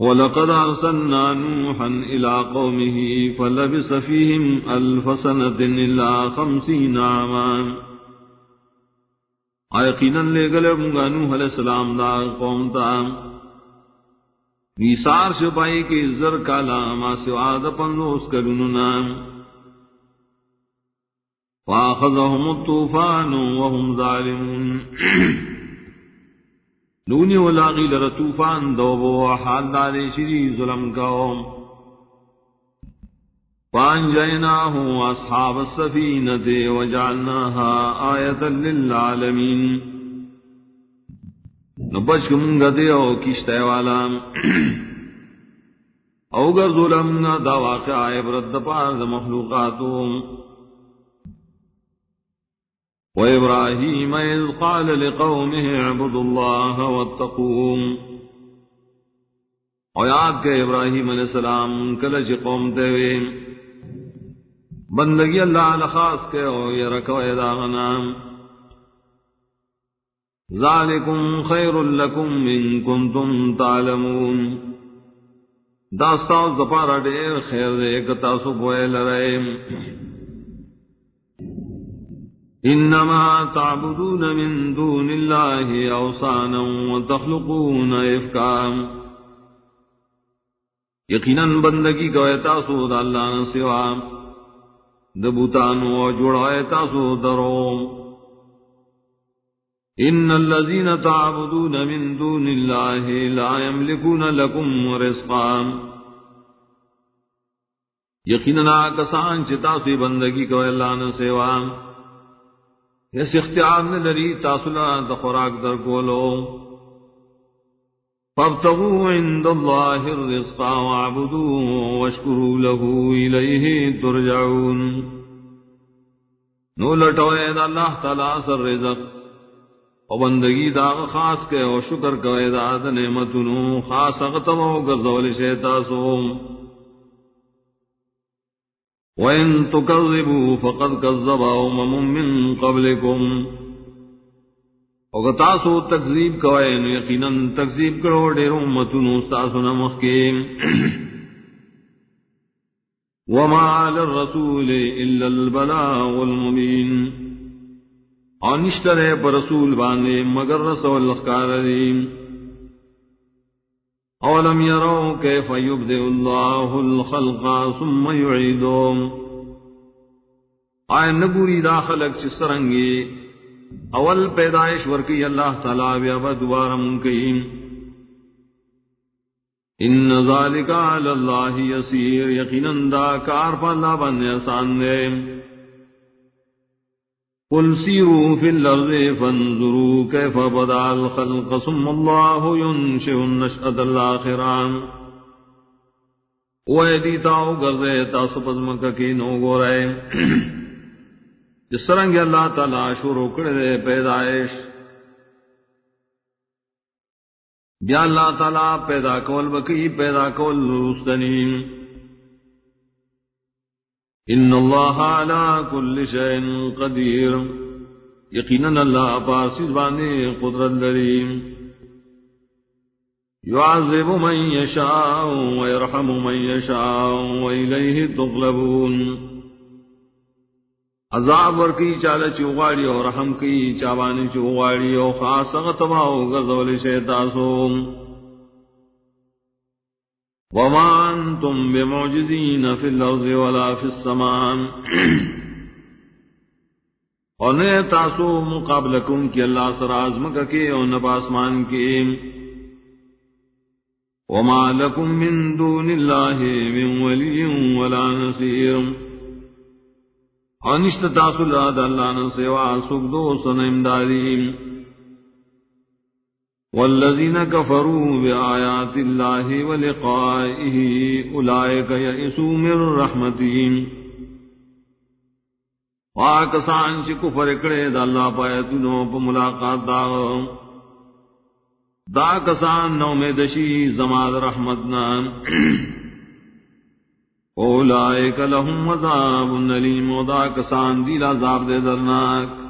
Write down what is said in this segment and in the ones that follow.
ولقد أرسلنا نوحا إلى قومه فلبس فيهم ألف سنة إلا خمسين عاما. آيقينا لقلب نوح علیہ السلام دا قوم تا. نیسار شپائی کے زر کالا ما سوا دا پندوس کرننا فاخذهم الطوفان وهم ظالمون. نونی ولاغی لر طوفان دوبو حال دارے شری ظلم کاؤ پان جائناہ اصحاب السفینت وجعلناها آیتا للعالمین. نبچ منگا دے او کشتے والا او گر ظلم دا واقع عبرت دا پار دا مخلوقاتوں وإبراهيم إذ قال لقومه اعبدوا الله واتقوه. ویاد کے ابراہیم علیہ السلام کلچ قوم تیوے بندگی اللہ لخاص کے او یرکو ایداغنا ذالکم خیر لکم من کنتم تعلمون۔ داستا زپارا دیر خیر دے کتا سبوئے لرائیم انما تعبدون من دون الله اوصانا وتخلقون افكا یقینا بندگی کو تاسو د اللہ نے سوا دبوتان و جوڑا تاسو درو. ان الذين تعبدون من دون الله لا يملكون لكم رزقا. یقینا کسان چتا سی بندگی کو اللہ نے سوا اس اختیار نے لری تاسلا د خوراک در گولو. فابتغوا عند الله الرزق واعبدوه واشكروا له اليه ترجعون. نو لٹوئے دا اللہ تعالی سر رزق. او بندگی دا خاص کے او شکر کوئے دا نعمتونو. خاص اغتم او گزول شیطاسوم وَإِن تُكَذِّبُوا فَقَدْ كَذَّبَ أُمَمٌ مِّن قَبْلِكُمْ۔ وَغَتَاسُ تَكْذِيب كَوَيْنُ يَقِينًا تَكْذِيب كَرَوْ دِرُ أُمَّتُنُ اسْتَاسُنَ مَخْكِيم وَمَا عَلَى الرَّسُولِ إِلَّا الْبَلَاغُ الْمُبِينُ۔ اور نشتر ہے پر رسول باندے، مگر رسول الاخکار اولم يروا كيف يبدئ الله الخلق ثم يعيدهم آئے نگوری دا خلق چسرنگی اول پیدائش ورکی اللہ تعالی بیا بدوار منکیم ان ذالک علی اللہ یسیر، یقینا دا کار پا اللہ بندے آسان دے۔ قل سيروا في الأرض فانظروا كيف بدأ الخلق ثم الله ينشئ النشأة الآخرة ویدی تاؤ گردے تاسو پزمک کی نو گو رہے جس رنگ اللہ تعالی شروع کرے پیدائش۔ بیا اللہ تعالی پیدا کول بکی پیدا کول رستنیم ان اللہ على كل شيء قدير. یقینا اللہ پاسز بانے قدرت لریم يعذب من يشاء ويرحم من يشاء وإليه تغلبون. عذاب ورکی چال چوغاڑی اور رحم کی چاوانی چوغاڑی اور خاص غتباو غزول شیطاسوم وما أنتم بمعجزين في الأرض ولا في السماء. اور نے تاسو مقابلکم کی اللہ سر آزمک کے اور نباسمان کے۔ وما لكم من دون الله من ولي ولا نصير اور نشت تاسو لاد اللہ نے سوا سن امدادیم والذين كفروا بآيات الله ولقائه أولئك يئسوا من رحمتهم واکسان چی کفر کرے دا اللہ پایتنو پا ملاقات دا۔ دا کسان نو میں دشی زماد رحمتنا۔ اولائک لهم عذاب نلیم و دا کسان دیل عذاب دے درناک۔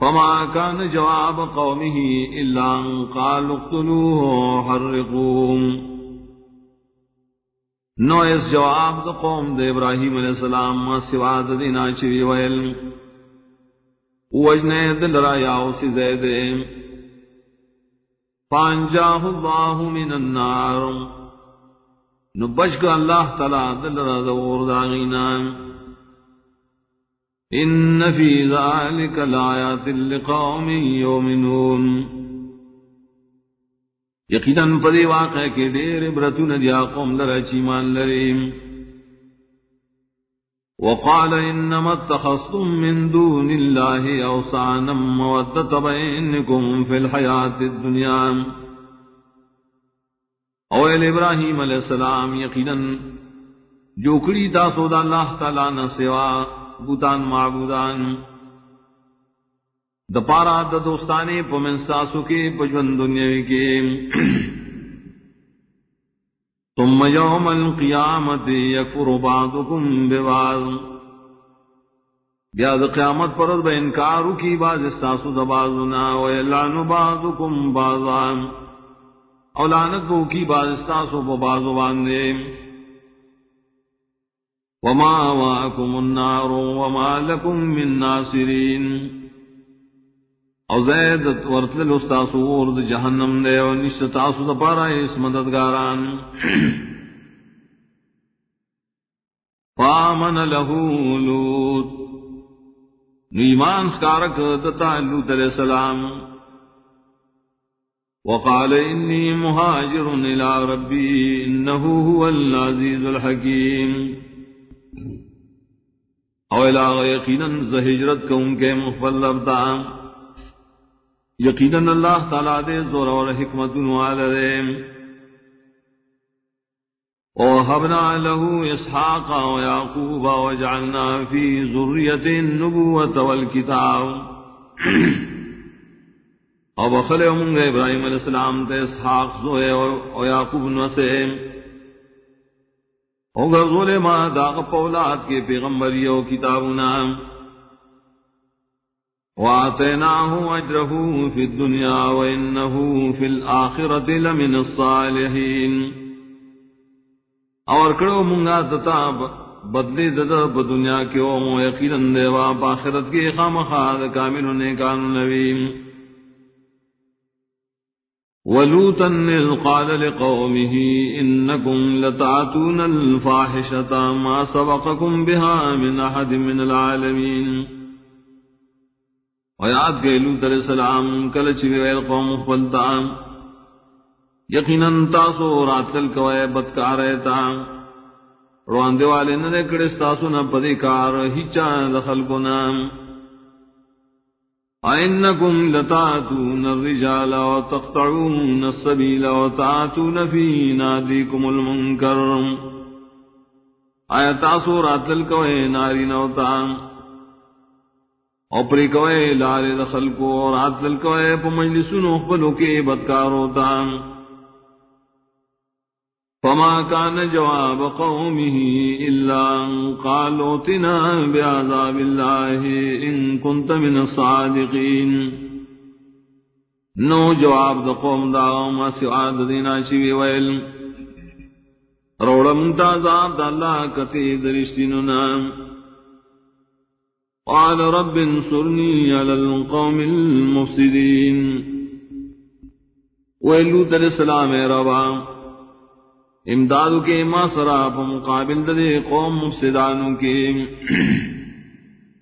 فما كان جواب قومه إلا أن قالوا اقتلوه وحرقوه نو اس جواب دا قوم دے ابراہیم علیہ السلام ما سوا دینا چوی ویل. وجنے دل را یاو سی زید پانجاہ اللہ من النار. نو بچ اللہ تعالی دل را دور داغینا ان فی ذالک لآیات لقوم یومنون یقیناً پدی واقع کے دیر برتو ندیا قوم لرا چیمان لریم وقال انما اتخذتم من دون الله اوصانا مودة بينكم في الحياة الدنيا. اول ابراہیم علیہ السلام، یقیناً جو کڑی تاسو دا اللہ تعالی نہ سوا بوتان معبودان. دپارا د دوستانے پمن ساسو کے پجون دنیا کے تم یوم القیامت یکفر بعضکم ببعض. بیا د قیامت پر د انکار کی باز ساسو د بازنا و یلعن بعضکم بعضا. او لعنت کو کی باز ساسو په بازو باندې. وما واکم النار وما لكم من ناصرین او زید ورتل استاسو ورد جہنم دے او نشت تاسو دا پارا اس مددگاران. فامن لہو لوت نیمان سکارک دتا لوت علیہ السلام. وقال انی مہاجر الى ربی انہو هو العزیز الحکیم. او الہ یقینا زہجرت کون کے مخبل لبتان یقیناً اللہ تعالیٰ دے زور اور حکمت والدے ووهبنا له إسحاق ويعقوب وجعلنا في ذرية النبوة والكتاب او بخل من ابراہیم علیہ السلام تے اسحاق زوئے او یعقوب نوسے او غزول ما داغ پولاد کے پیغمبری پیغمبریو کتابنا وآتيناه أجره في الدنيا وإنه في الآخرة لمن الصالحين اور کرو منگا دتا بدلی دتا بدنیا کے او یقینا دیوا باخرت کی خام خاد کامل نے کان نبی ولوطا اذ قال لقومه انكم لتعتون الفاحشة ما سبقكم بها من احد من العالمين ویاد گئے لوت السلام کل چویل قوم خپلتا یقیناً تاسو راتل کوئے بدکار رہتا۔ رواندے والے نہ کڑے ساسو نہ پدی کار ہچا دخل کو نام۔ أئنكم لتعتون الرجال وتقطعون السبيل وتعتون في ناديكم المنكر. آیا تاسو راتل کوئے ناری نوتا. او پری کوئے لارے دخل کو اور عدل کوئے پا مجلسنو خبلو کے بدکار ہوتا. فما كان جواب قومه إلا أن قالوا تنا بعذاب الله إن كنت من الصادقين. نو جواب دا قوم دا ما سعاد دینا شوی ویل. روڑا منتازاب دا اللہ کتی درشتینو قال رب انصرني على القوم المفسدين ویلوت علیہ السلام ربا. امدادو کے ما سرا مقابل دے قوم مفسدانوں کے